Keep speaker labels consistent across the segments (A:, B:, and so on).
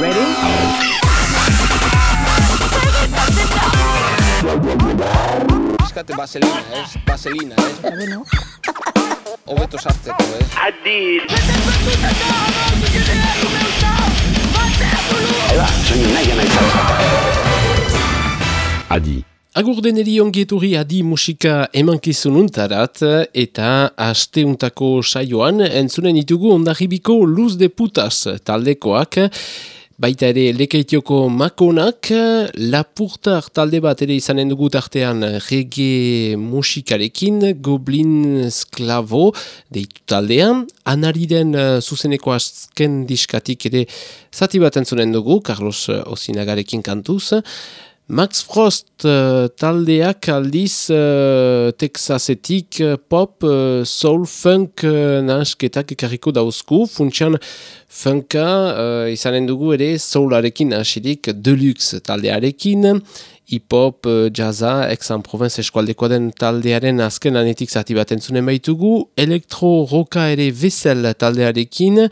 A: Ready?
B: Eskate vaselina, ez? Vaselina, ez?
A: Bueno,
B: Hobeto sartzeko, ez?
C: Adid.
D: Adi.
E: Agur deneri ongieturri adi musika emankizununtarat eta asteuntako saioan entzunen ditugu ondarribiko luz de putas taldekoak. Baita ere lekeitioko makonak lapurtar talde bat ere izanen dugu tartean rege musikarekin Goblin Sklavo deitu taldean. Anariden uh, zuzeneko azken diskatik ere zati bat entzunen dugu Carlos Osinagarekin kantuz Max Frost uh, taldeak aldiz uh, Texasetik uh, pop, uh, soul, funk uh, nahasketak ekarriko dauzku. Funtsian funka uh, izanen dugu ere soularekin hasirik deluxe taldearekin. Hip-hop, uh, jazza, Aix-en-Provence eskualdekoa den taldearen azken anetik zati bat entzunen baitugu. Elektro-roka ere vesel taldearekin.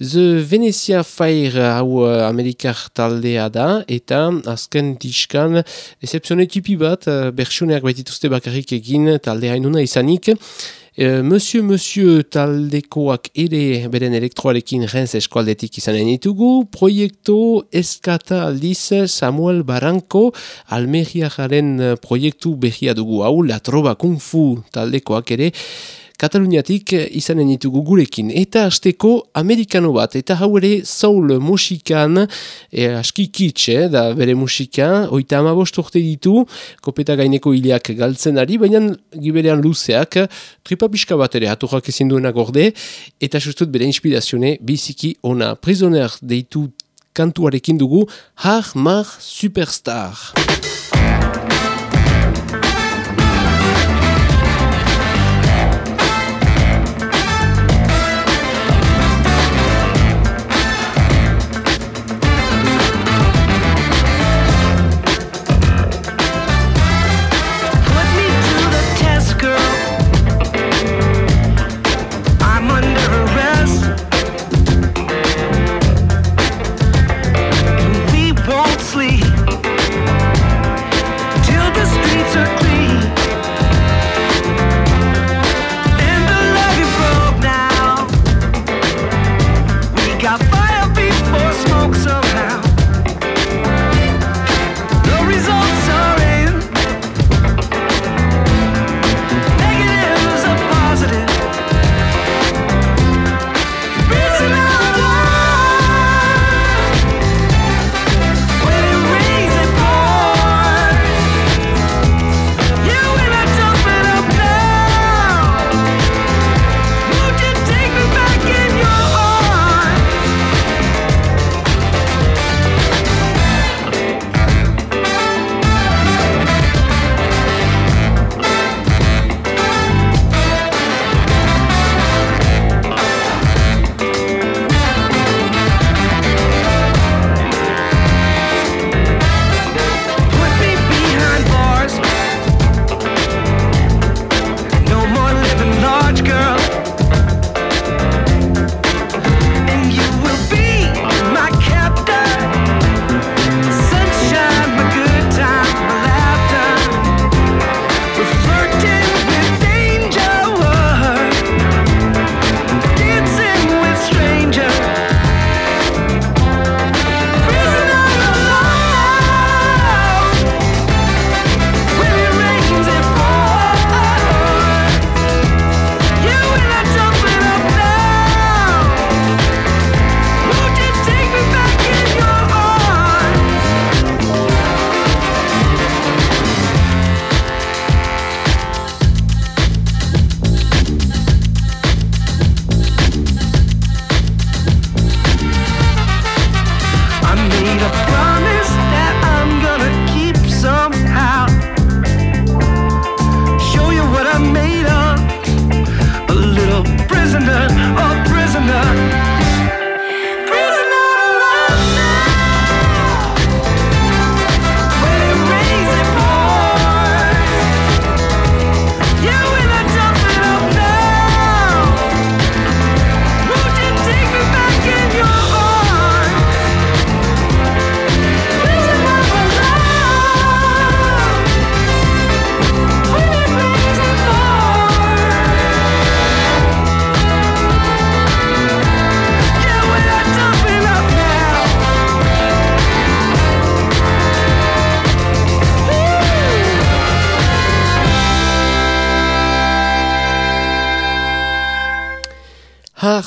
E: The Venezia Fire hau uh, amerikar taldea da, eta azken diskan, decepzione tipi bat, uh, bertsioneak baitituzte bakarrik egin talde hainuna izanik, uh, Monsieur Monsieur taldekoak ere beren elektroarekin renz eskualdetik izanen ditugu, proiektu eskata aldiz Samuel Barranco, Almeriajaren uh, proiektu behia dugu. Hau, La Trova Kung Fu taldekoak ere, Kataluniatik izanen ditugu gurekin. Eta hasteko amerikano bat, eta hau ere soul musikan, e, aski kitsch, eh, da bere musika, oita amabost urte ditu, kopeta gaineko hileak galtzen ari, baina giberean luzeak, tripa pixka bat ere haturrak ezin duena gorde, eta justut bere inspirazione biziki ona. Prisoner deitu kantuarekin dugu, har mar superstar.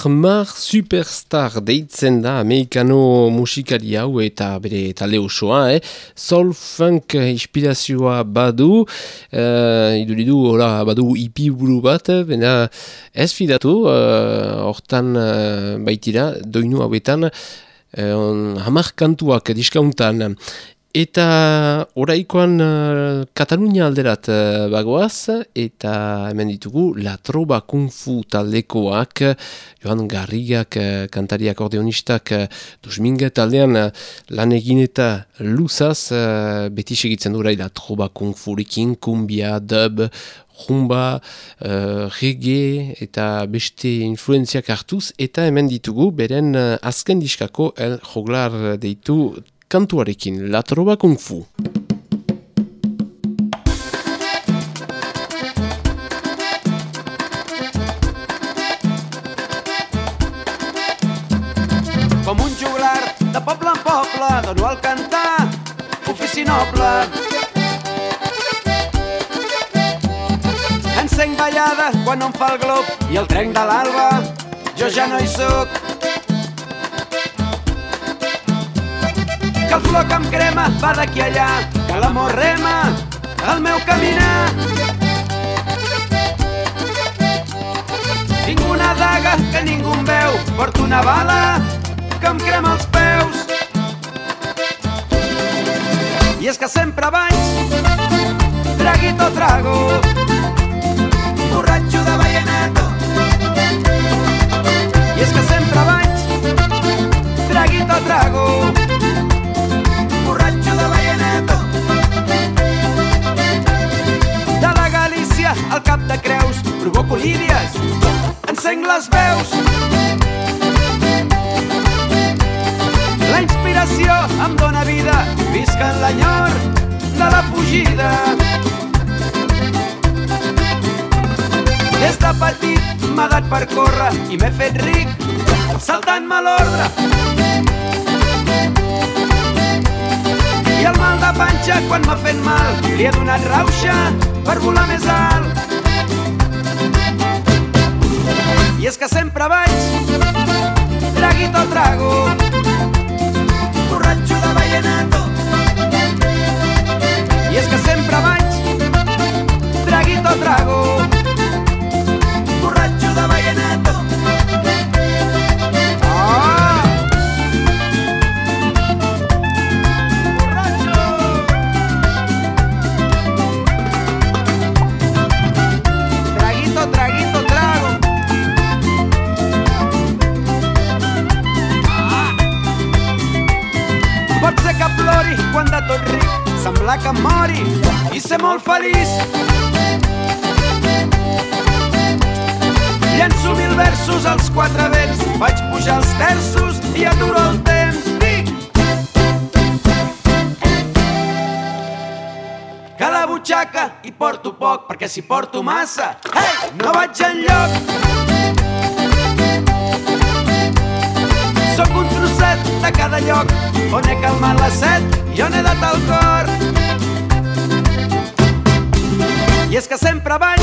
E: Mar Mar Superstar deitzen da amerikano musikari hau eta bere talde osoa, eh? Soul Funk inspirazioa badu, uh, iduridu, hola, badu ipi buru bat, bena ez fidatu, uh, hortan uh, baitira, doinu hauetan, uh, hamar kantuak diskauntan, Eta oraikoan uh, Katalunia alderat uh, bagoaz, eta hemen ditugu La Troba Kung Fu taldekoak, Johan Garrigak, uh, kantariak ordeonistak, uh, dusminga taldean uh, lan egin eta luzaz, uh, beti segitzen dura La Troba Kung Fu rikin, kumbia, dub, rumba, uh, reggae eta beste influenziak hartuz, eta hemen ditugu beren uh, azken diskako el joglar deitu kantuarekin La Trova Kung Fu.
A: Com un juglar de poble en poble, dono al cantar, ofici noble. Encenc ballada quan no em fa el glob i el trenc de l'alba, jo ja no hi sóc. Que el flor que em crema va d'aquí allà, que l'amor rema el meu caminar. Tinc una daga que ningú em veu, porto una bala que em crema els peus. I és que sempre vaig, traguito trago, borratxo de vallenato. I és que sempre vaig, traguito trago, De la Galícia al cap de Creus, provoco lídies, encenc les veus. La inspiració em dóna vida, visc en l'enyor de la fugida. Des de petit m'ha dat per córrer i m'he fet ric saltant-me l'ordre. El mal de panxa quan m'ha fet mal. Li he donat rauxa per volar més alt. I és que sempre vaig traguito trago borratxo de vallenato. I és que sempre vaig traguito trago que plori quan de tot ric semblar que mori i ser molt feliç. Llenço mil versos als quatre vents, faig pujar els terços i aturo el temps. Que la butxaca hi porto poc, perquè si porto massa, hey, no vaig enlloc. Sóc un trosset de cada lloc on he calmat la set i on he dat el cor. I és que sempre vaig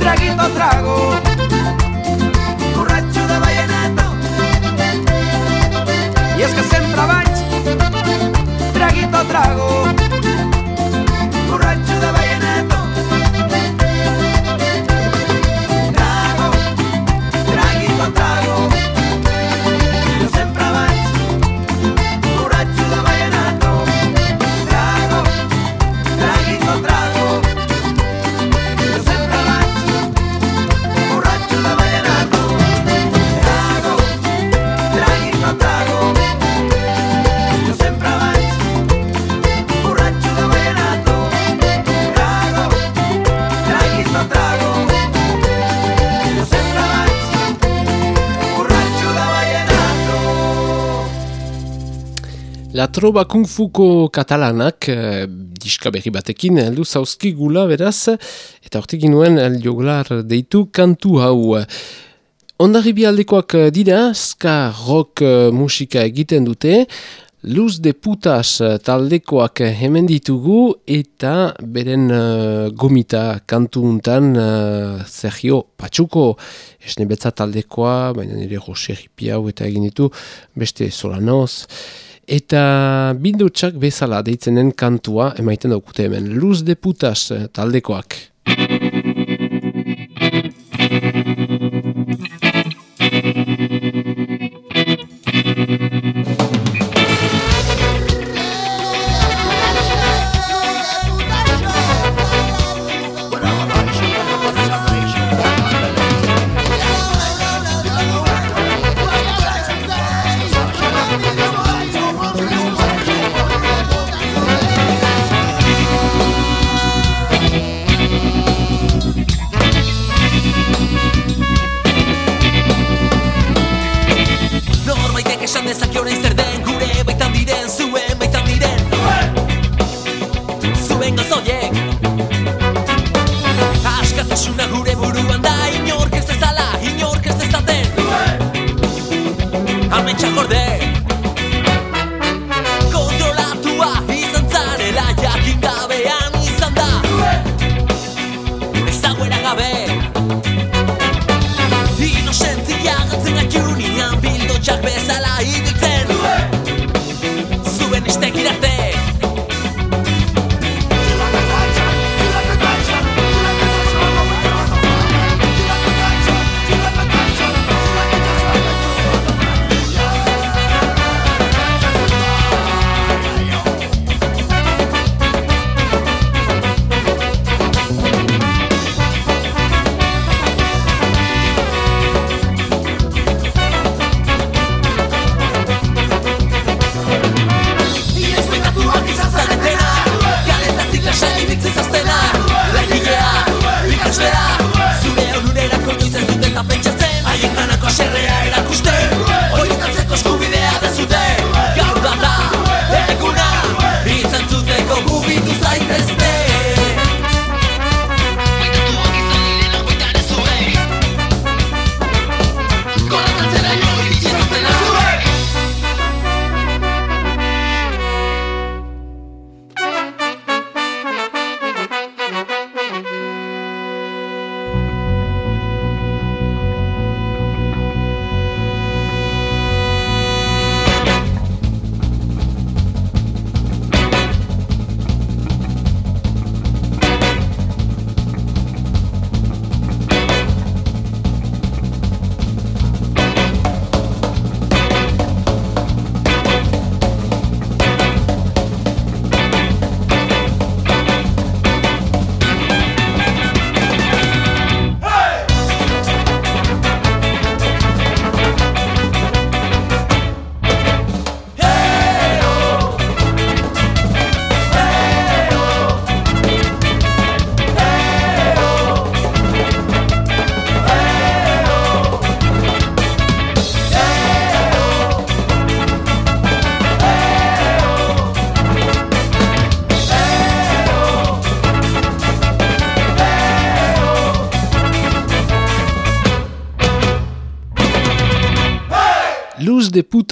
A: traguito trago borratxo de vallenato i és que sempre vaig traguito trago
E: Troba Kung Fuko katalanak eh, diska berri batekin heldu zauzkigula beraz eta hortekin nuen el joglar deitu kantu hau. Ondarribi aldekoak eh, dira, ska rock eh, musika egiten dute, Luz de putas eh, taldekoak hemen ditugu eta beren uh, gomita kantu untan uh, Sergio Patxuko esne betza taldekoa, baina nire Jose Ripiau eta egin ditu beste Solanoz. Eta bindutsak bezala deitzenen kantua emaiten daukute hemen. Luz de putas eh, taldekoak.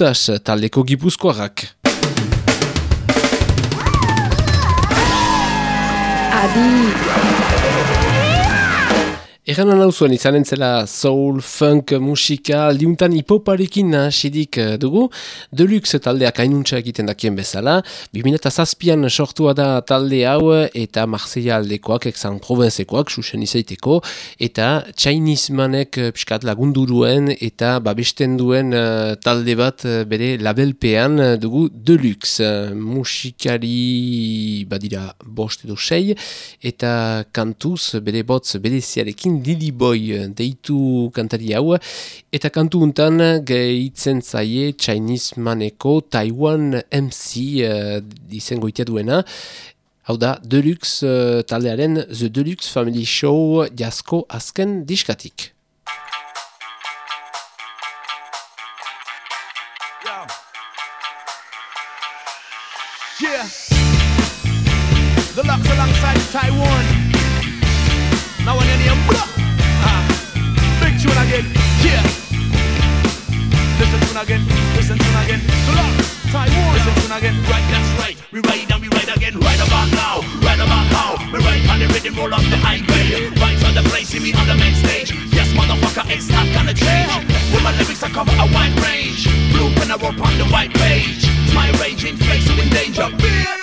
E: De putas taldeko gipuzkoarrak. Egan hau zuen izan entzela soul, funk, musika, aldiuntan hipoparekin nahasidik eh, dugu. Deluxe taldeak ainuntza egiten dakien bezala. 2007an sortua da talde hau eta Marseilla aldekoak, exan provenzekoak, susen izaiteko. Eta Chinese manek eh, piskat lagunduruen eta babesten duen eh, talde bat bere labelpean dugu Deluxe. Musikari badira bost edo sei eta kantuz bere botz bereziarekin Lily Boy eh, deitu kantari hau eta kantu untan gehitzen zaie Chinese maneko Taiwan MC uh, izango itea duena Hau da, Deluxe uh, taldearen The Deluxe Family Show jasko azken diskatik.
A: Yeah. The locks alongside Taiwan. Now blah, ah, big tune again. Yeah. Listen tune again. Listen tune again. The locks, Taiwan. Listen tune
F: again. Right, that's right. We ride and we ride again. Right about now. Right about how. We ride on the rhythm, roll up the high grade. Vibes on the place, see me on the main stage. Yes, motherfucker, it's not gonna change. With my lyrics, I cover a wide range. Blue pen, I roll on the white page. My raging face in danger, bitch.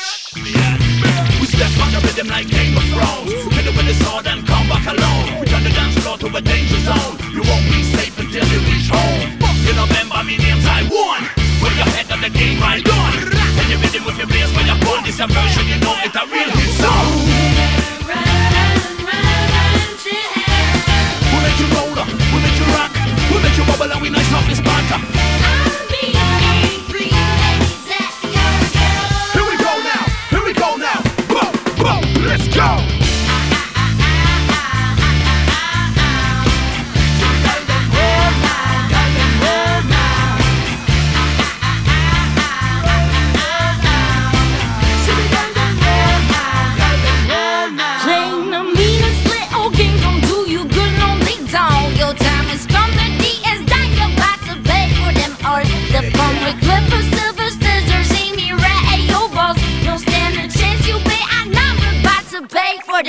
F: Step on the rhythm like Game of Thrones. Hit it with the sword and come back alone. We turn the dance floor to a danger zone. You won't be safe until you reach home. You remember me name's I won. Put your head on the game right on. And you rhythm with your bass when you're born. This a version, you know it's a real hit song. We make you roll up, we make you rock, we make you bubble and we nice off this banter.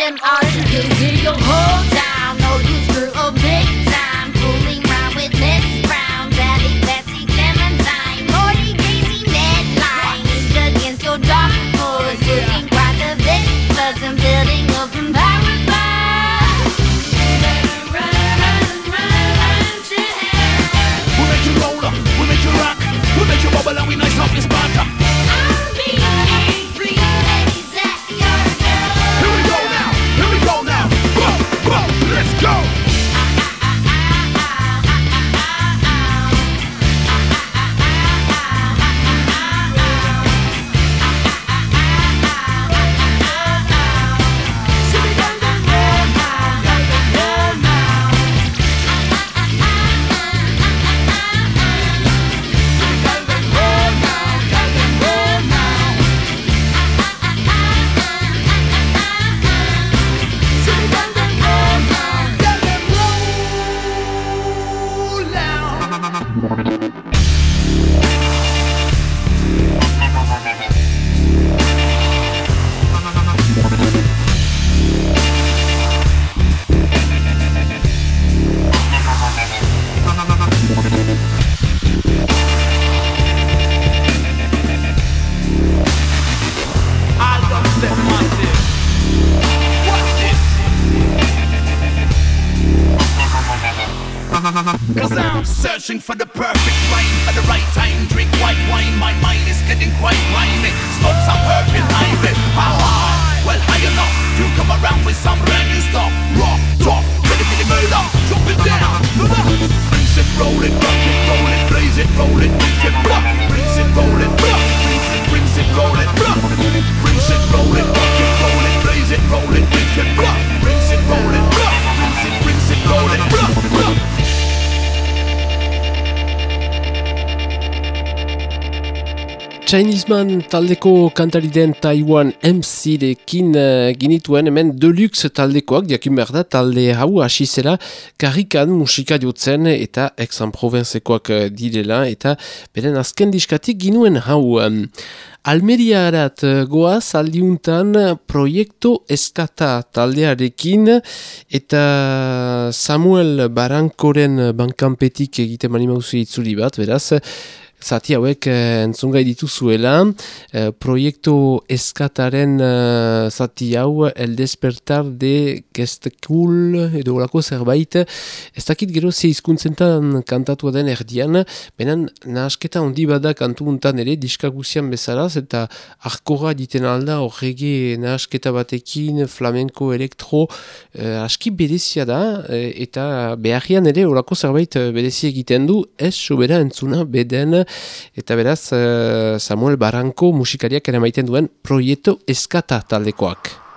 G: Them all. You
E: Chinese Man taldeko kantari den Taiwan MC-rekin uh, ginituen hemen Deluxe taldekoak, diakin behar da, talde hau hasi zela karrikan musika jotzen eta Aix-en-Provencekoak uh, direla eta beren azken diskatik ginuen hau. Um, Almeriarat uh, goaz aldiuntan proiektu eskata taldearekin eta Samuel Barankoren bankanpetik egiten mani mauzu itzuli bat, beraz, Zati hauek eh, entzungai dituzuela, eh, proiektu eskataren eh, zati hau El Despertar de Gestekul edo olako zerbait, ez dakit gero ze hizkuntzentan kantatu den erdian, benen nahasketa handi bada kantu untan ere, diskaguzian bezalaz, eta arkora diten alda horrege nahasketa batekin, flamenko, elektro, eh, aski berezia da, eh, eta beharrian ere olako zerbait berezi egiten du, ez sobera entzuna beden, eta beraz eh, Samuel Baranko musikariak ere maiten duen proiektu eskata taldekoak.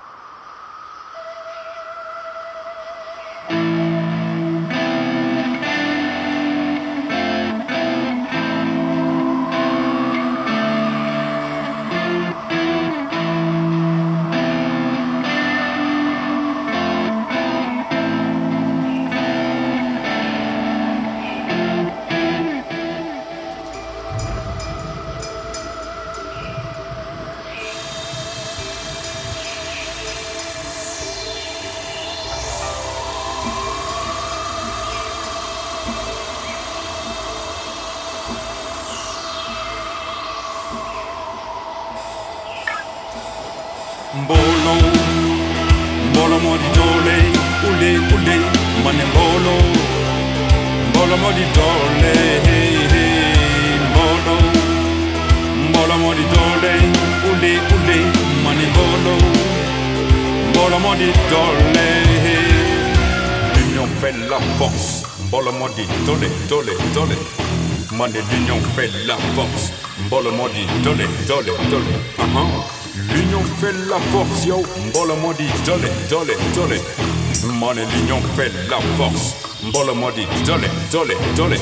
H: Mbolo mbolo modi dole ule ule mane mbolo. Mbolo modi dole mbolo. Mbolo modi dole ule ule mane mbolo. Mbolo modi dole l'union fait la force. Mbolo modi dole dole. Dole mane l'union fait la force. Mbolo modi dole dole. Dole uh-huh. L'union fait la force, yo. Dole, dole, dole. Money, l'union fait la force. Mbolo modi dole, dole, dole.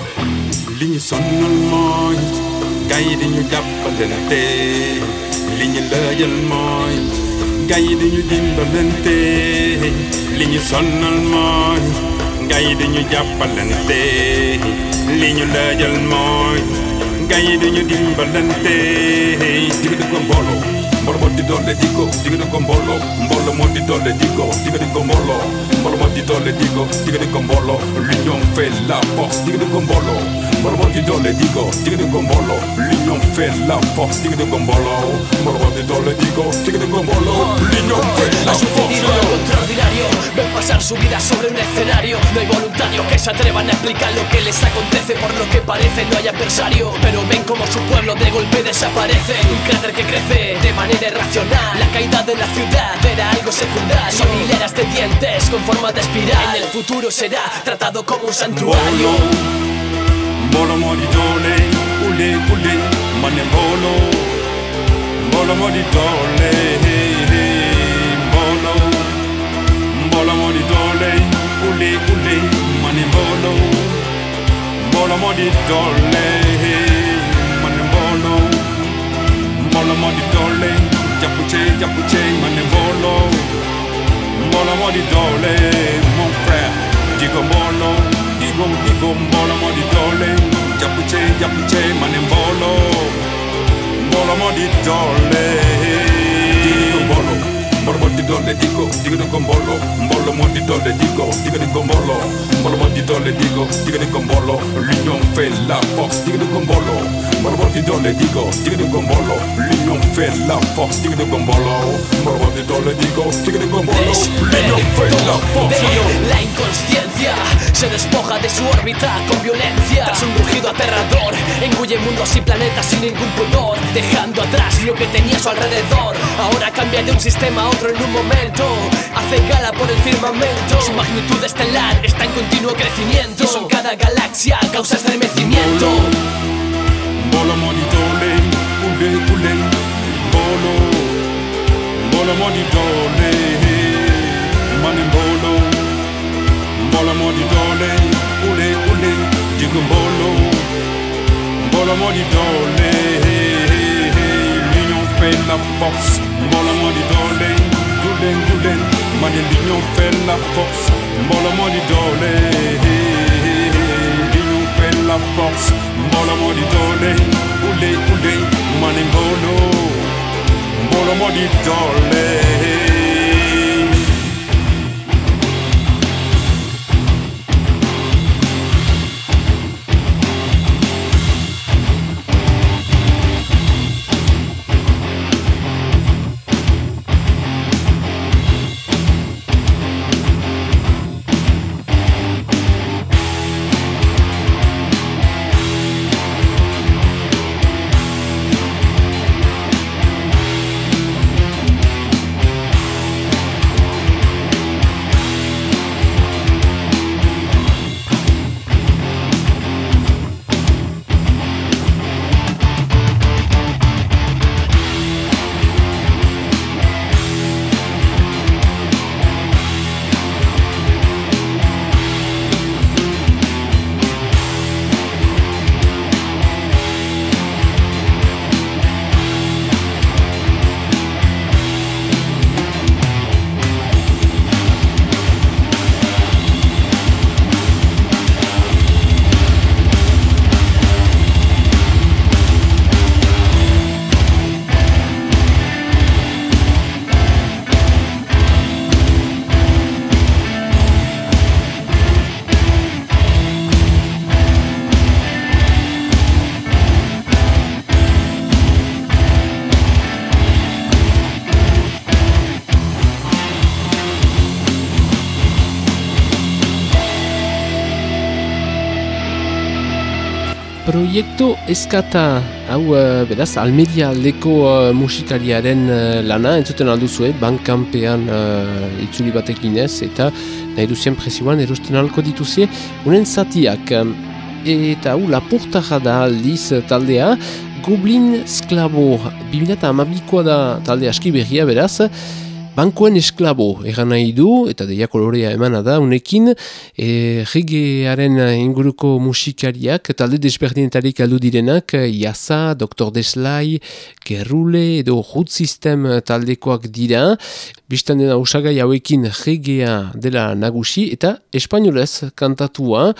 H: Ligne sonal mooy. Gars yi dañu jàppalante. Ligne lëjal mooy. Gars yi. Ligne sonal mooy. Gars. Ligne. Yo le digo, tigre con bolo, bolo Bolo maldito le digo, tigre con bolo Bolo maldito le digo, tigre con bolo L'union fait la force, tigre con bolo Bolo maldito le digo, tigre con bolo L'union fait la force, tigre con bolo Bolo maldito le digo, tigre con bolo L'union fait la force
C: Ven pasar su vida sobre un escenario. No hay voluntarios que se atrevan a explicar lo que les acontece Por lo que parece no hay adversario. Pero ven como su pueblo de golpe desaparece. Un cráter que crece de manera irracional. La caída de la ciudad era algo secundario. Son hileras de dientes con forma de espiral. En el futuro será tratado como un santuario.
H: Moro moridone, ule ule, mane mono Moro moridone, mono Moro moridone, ule ule, mane mono Moro moridone, mane mono Yapıcı yapıcı mane volo Mola modi dole mon frère Digo molo Digo digo mola modi dole. Yapıcı yapıcı mane volo Mola modi dole. mordito le digo, dígale con bolo, bolo mordito le digo, dígale con bolo, bolo mordito le digo, dígale con bolo, Lyon fe la fox, dígale con bolo, bolo mordito le digo, dígale con bolo, Lyon fe la fox, dígale con bolo, bolo mordito le digo, dígale con bolo, Lyon fe la
C: fox. La inconsciencia se despoja de su órbita con violencia, tras un rugido aterrador, engulle mundos y planetas sin ningún pudor, dejando atrás lo que tenía a su alrededor. Ahora cambia de un sistema a otro en un momento. Hace gala por el firmamento. Su magnitud estelar está en continuo crecimiento. Y son cada galaxia causa estremecimiento.
H: Bolo, monitore, pule, pule. Bolo, bolo, monitore. Manen bolo, bolo, monitore, pule, pule. Digo bolo, bolo, monitore. fell off box Mola money darling Gulen gulen Money lignon fell off box Mola money darling dolen, dolen dolen. box Mola money darling Ule ule Money molo Mola money darling
I: Proiektu eskata, hau uh, beraz, Almeria aldeko uh, musikariaren uh, lana, entzuten alduzue, bankanpean uh, itzuli batekin ez, eta nahi duzien presioan erosten alko dituzie, unen zatiak. Eta hau, lapurtaja da aldiz taldea, Goblin Sklabo, 2008koa da talde aski berria beraz, Bankoen esklabo egan nahi du, eta deia kolorea emana da, unekin, e, regearen inguruko musikariak, talde desberdinetarik aldu direnak, Yasa, Dr. Deslai, Gerrule edo Hood System taldekoak dira, biztan dena usagai hauekin regea dela nagusi, eta espainolez kantatua,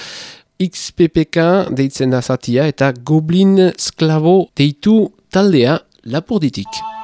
I: XPPK deitzen da zatia, eta Goblin Sklabo deitu taldea lapurditik.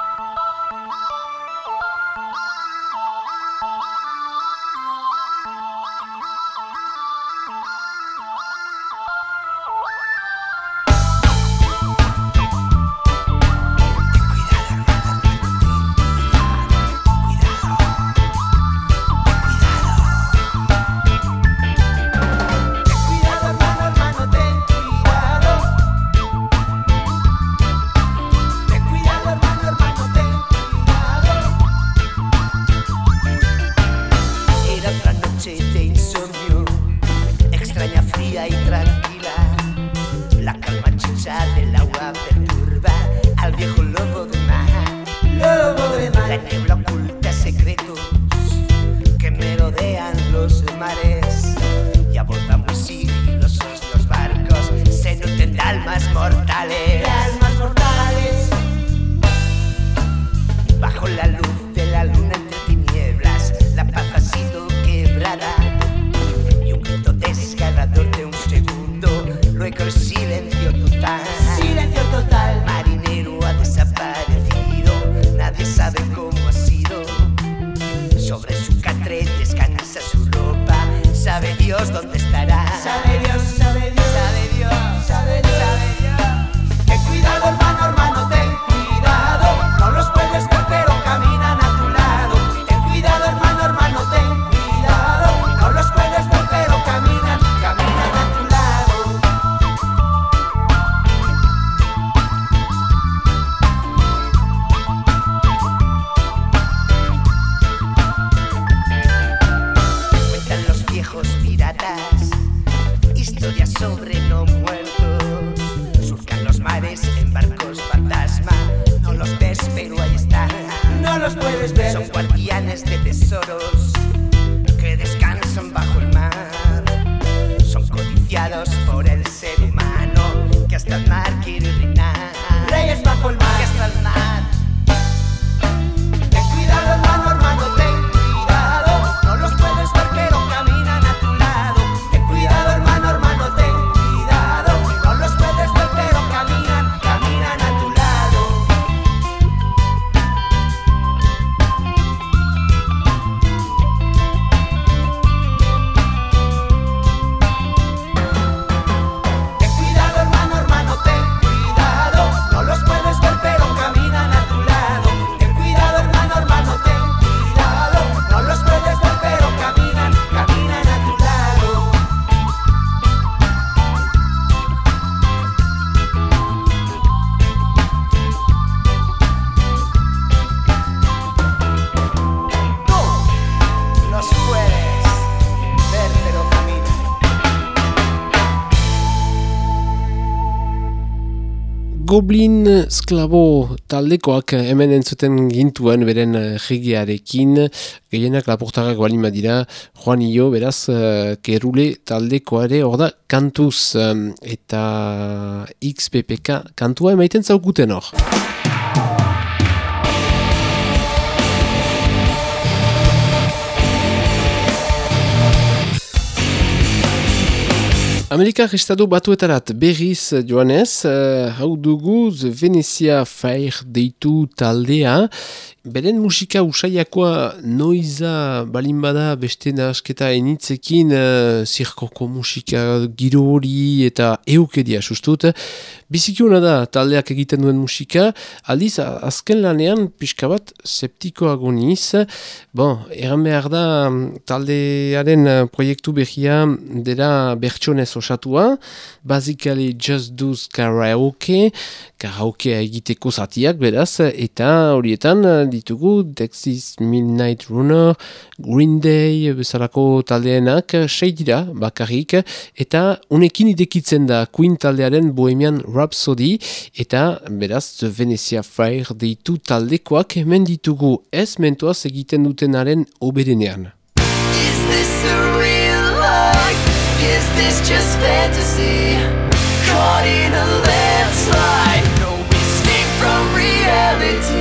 I: Goblin Sklabo taldekoak hemen entzuten gintuen beren eh, regiarekin, gehienak lapurtarrak balin badira, Juan Io, beraz, uh, kerule taldekoare hor da kantuz em, eta XPPK kantua emaiten zaukuten hor. Amerikar estatu batuetarat. Berriz joanez, uh, hau dugu The Venezia Fair deitu taldea, beren musika usaiakoa noiza balin bada beste nasketa enitzekin uh, zirkoko musika giro hori eta eukedia sustut,
E: Bizikiuna da taldeak egiten duen musika, aldiz azken lanean pixka bat septikoago niz. Bon, erran behar da mm, taldearen eh, proiektu behia dela bertsonez osatua, basically Just Do's Karaoke, karaokea egiteko zatiak beraz, eta horietan eh, ditugu Dexys Midnight Runner, Green Day bezalako taldeenak, sei dira bakarrik, eta unekin idekitzen da Queen taldearen Bohemian Rhapsody eta beraz Venezia Fair deitu taldekoak hemen ditugu ez mentoaz egiten dutenaren oberenean.
C: Is this a real life? Is this just fantasy? Caught in a landslide No escape from reality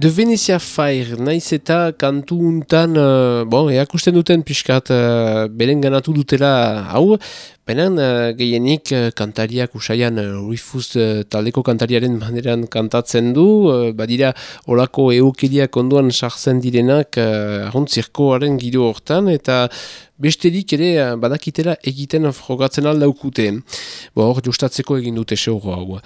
E: De Venezia Fire, naiz eta kantu untan, uh, bon, eakusten duten pixkat, uh, beren ganatu dutela hau, benen uh, gehienik uh, kantariak usaian uh, Rufus uh, taldeko kantariaren maneran kantatzen du, uh, badira olako eukeriak onduan sartzen direnak uh, ahontzirkoaren giro hortan, eta besterik ere uh, badakitela egiten frogatzen aldaukute. Bo, hor justatzeko egin dute seuro hau.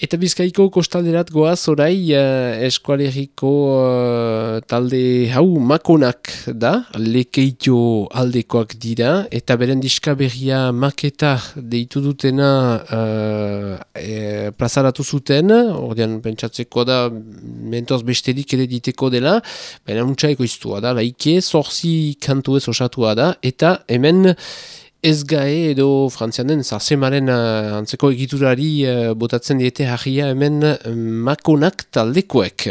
E: Eta bizkaiko kostalderat goaz orai uh, eskualeriko uh, talde hau makonak da, lekeitio aldekoak dira, eta beren diska berria maketa deitu dutena uh, e, plazaratu zuten, ordean pentsatzeko da mentoz besterik ere diteko dela, baina muntxaiko iztua da, laike, zorzi kantu ez osatua da, eta hemen ez gae edo frantzianen zarsemaren uh, antzeko egiturari uh, botatzen diete harria hemen uh, makonak taldekoek.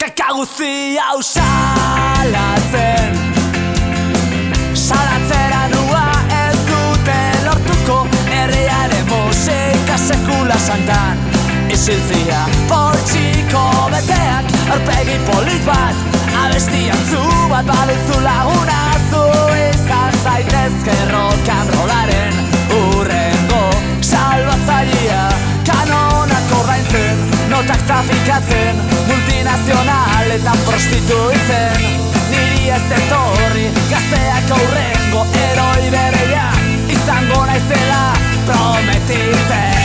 J: Kakaguzi hau salatzen Salatzera nua ez dute lortuko Herriaren musika sekula santan Isiltzia poltsiko beteak Arpegi polit bat Abestian zu bat baduzu laguna Zu izan zaitezke rock and rollaren Urrengo salbatzailea. Kanonak ordaintzen Notak trafikatzen Multinazionaletan prostituitzen. Niri ez etorri Gazteak aurrengo eroi bereia Izango naizela prometitzen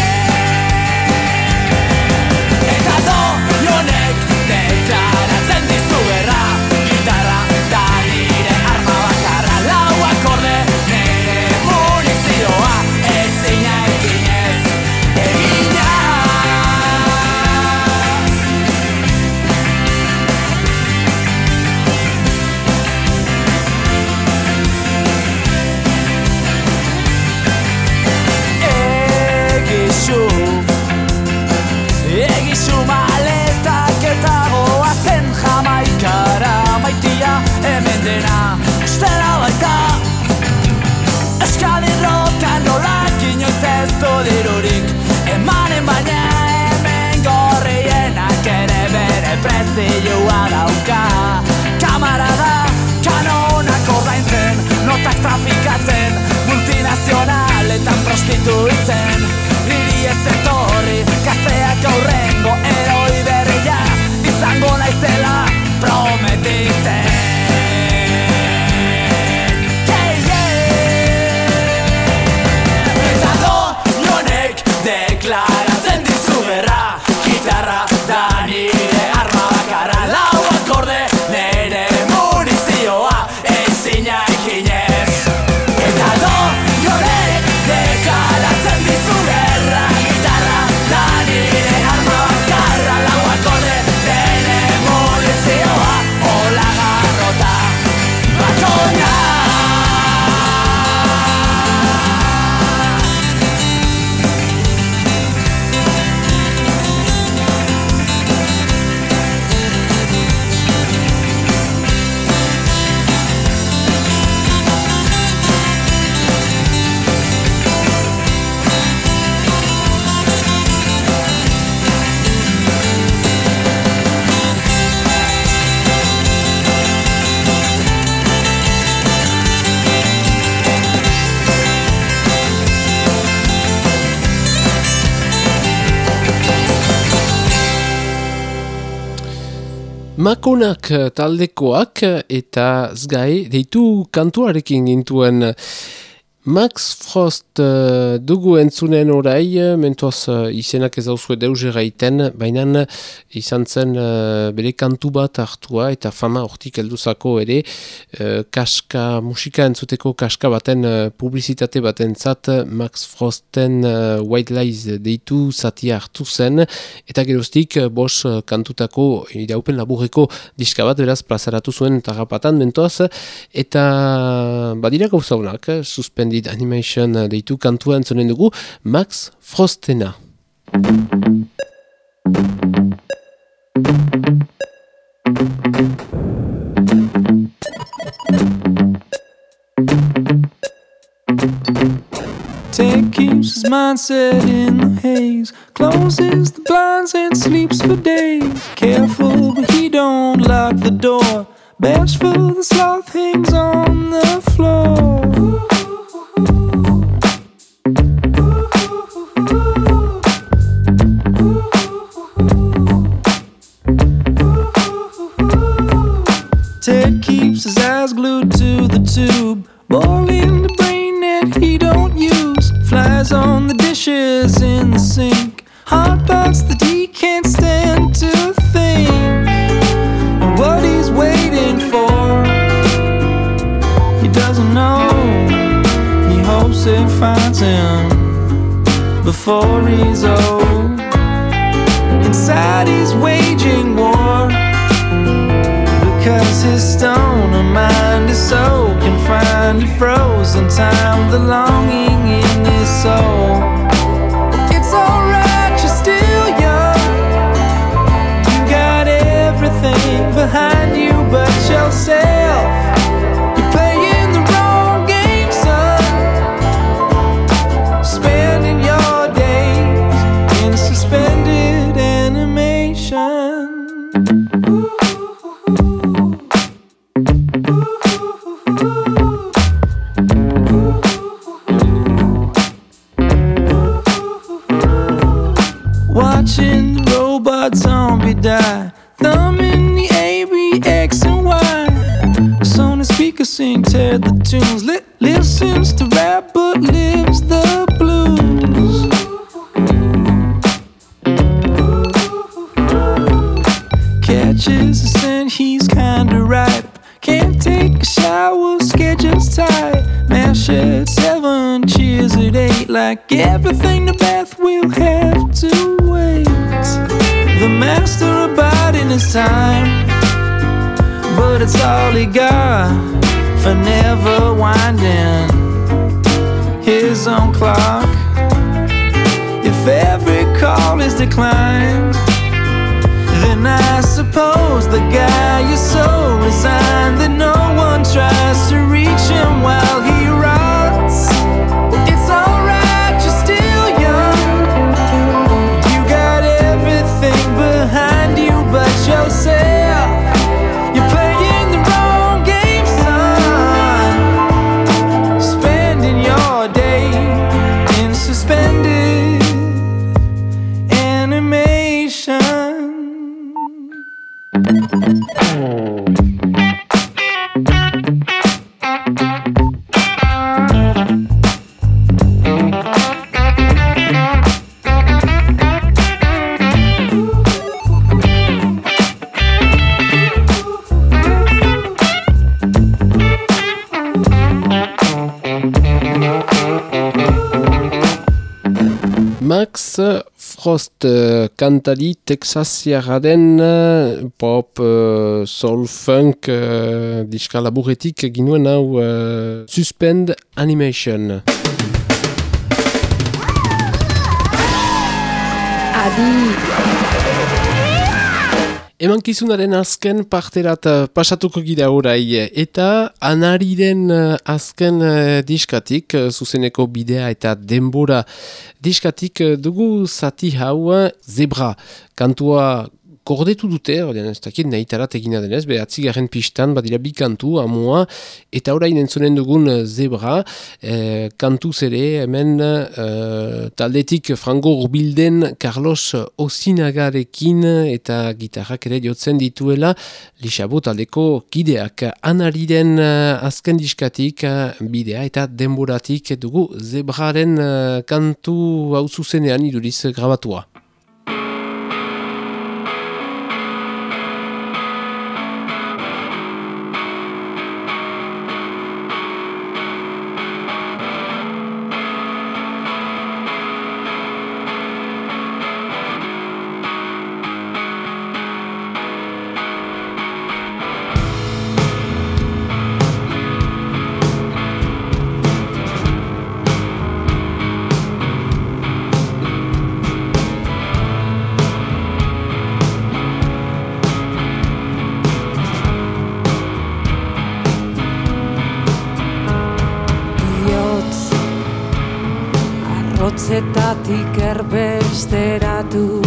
E: Makonak eh, taldekoak eh, eta zgai deitu kantuarekin gintuen Max Frost uh, dugu entzunen orai, uh, mentoaz uh, izenak ez dauzue deus erraiten, baina izan zen uh, bere kantu bat hartua eta fama hortik helduzako ere uh, kaska, musika entzuteko kaska baten uh, publizitate baten zat Max Frosten uh, White Lies deitu zatia hartu zen eta geroztik bos uh, kantutako iraupen laburreko diska bat beraz plazaratu zuen tarrapatan mentoaz eta badira gauza honak, eh, animation uh, deitu kantua entzonen dugu Max Frostena.
K: Take keeps his mindset in the haze. Closes the blinds and sleeps for days. Careful, but he don't lock the door. Bashful, the sloth hangs on the floor. Glued to the tube, boiling the brain that he don't use. Flies on the dishes in the sink, hot thoughts that he can't stand to think. And what he's waiting for, he doesn't know. He hopes it finds him before he's old.
E: Kantari texasiara den eh, pop, eh, soul, funk, uh, diska laburetik ginuen hau eh, Suspend Animation. Emankizunaren azken parterat eh, pasatuko gira orai eta anariren eh, azken eh, diskatik, eh, zuzeneko bidea eta denbora diskatik eh, dugu zati hau eh, zebra. Kantua kordetu dute, ordean ez dakit nahitarat egina denez, be atzigarren pistan badira bi kantu, amua, eta orain entzunen dugun eh, zebra, eh, kantu zere hemen eh, taldetik frango urbilden Carlos Osinagarekin eta gitarrak ere jotzen dituela Lixabo taldeko kideak anariren azken diskatik bidea eta denboratik dugu zebraren kantu hau zuzenean iduriz grabatua.
L: Bateetatik erbesteratu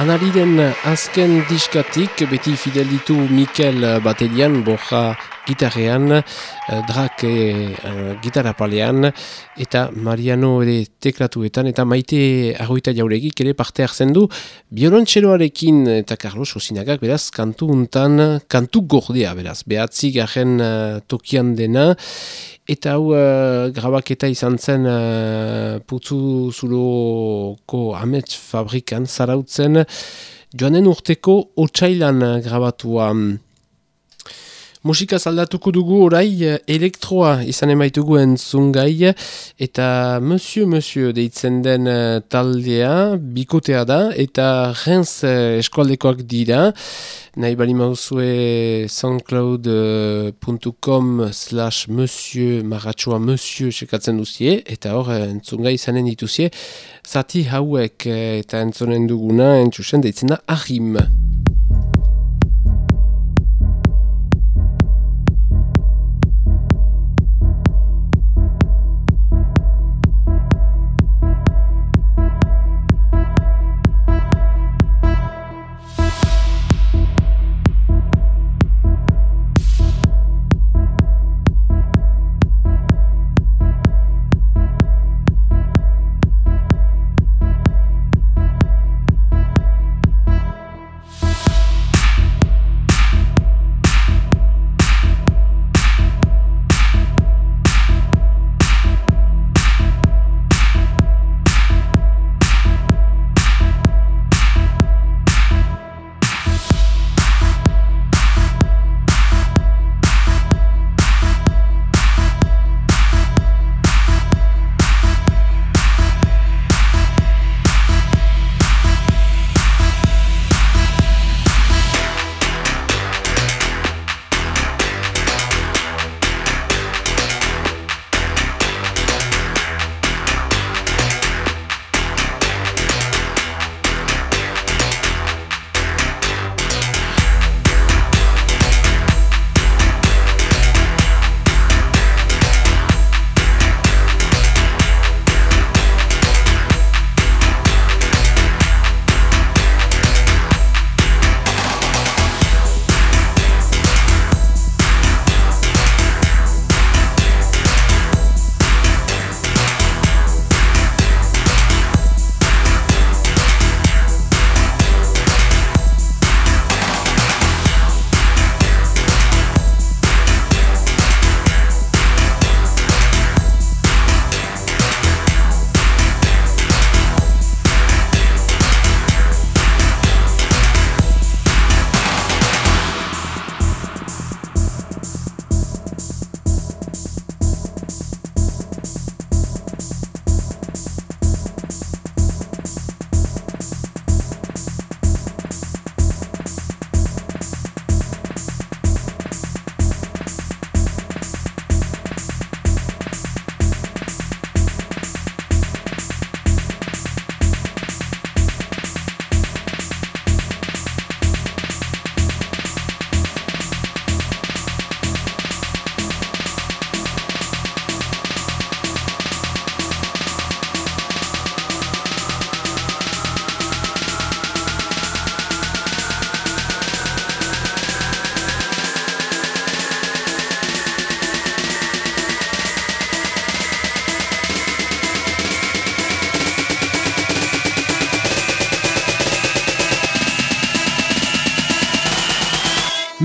E: anariren azken diskatik, beti fidel ditu Mikel Batelian, Borja gitarrean, eh, Drak eh, gitarra palean, eta Mariano ere teklatuetan, eta maite arroita jauregik ere parte hartzen du, biolontxeroarekin eta Carlos Osinagak, beraz, kantu untan, kantu gordea, beraz, behatzi garen uh, tokian dena, Eta hau uh, grabaketa izan zen uh, putzu zuloko amets fabrikan zarautzen. Joanen urteko otxailan grabatua. Musika zaldatuko dugu orai eh, elektroa izan emaitugu entzungai eta Monsieur Monsieur deitzen den uh, taldea bikotea da eta rens uh, eskualdekoak dira nahi bali mauzue soundcloud.com slash monsieur maratxoa monsieur sekatzen duzie eta hor entzungai izanen dituzie zati hauek eta entzonen duguna entzusen deitzen da ahim.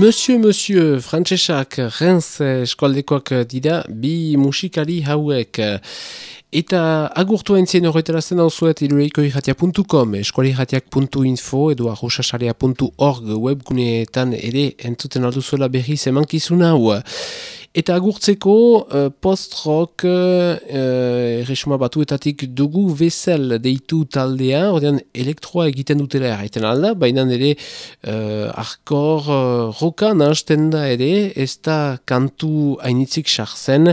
E: Monsieur, monsieur, frantsesak, Renz eskualdekoak dira, bi musikari hauek. Eta agurtu entzien horretarazten hau zuet irureikoihatia.com, eskualihatiak.info edo arrosasarea.org webguneetan ere entzuten alduzuela berriz emankizun hau. Eta agurtzeko uh, post-rock uh, erresuma batuetatik dugu vesel deitu taldea, ordean elektroa egiten dutela erraiten alda, baina ere uh, arkor uh, roka nahazten da ere, ez da kantu hainitzik sartzen,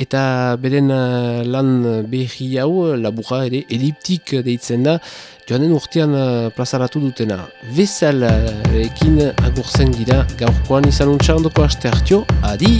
E: eta beren uh, lan berri hau labura ere eliptik deitzen da, joanen urtean uh, plazaratu dutena. Vesel ekin agurtzen gira gaurkoan izan untsa ondoko aste hartio,
B: adi!